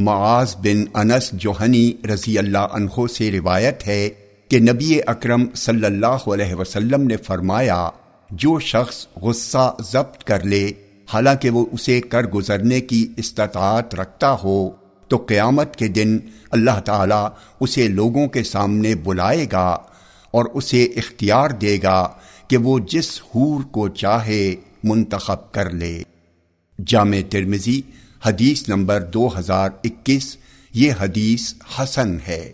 معاذ بن انس جوہنی رضی اللہ عنہ سے روایت ہے کہ نبی اکرم صلی اللہ علیہ وسلم نے فرمایا، جو شخص غصہ ضبط کر لے، حالانکہ وہ اسے کر گزرنے کی استطاعت رکھتا ہو، تو قیامت کے دن اللہ تعالیٰ اسے لوگوں کے سامنے بلائے گا اور اسے اختیار دے گا کہ وہ جس حور کو چاہے منتخب کر لے۔ جامع ترمزی حدیث نمبر دو ہزار اکیس یہ حدیث حسن ہے۔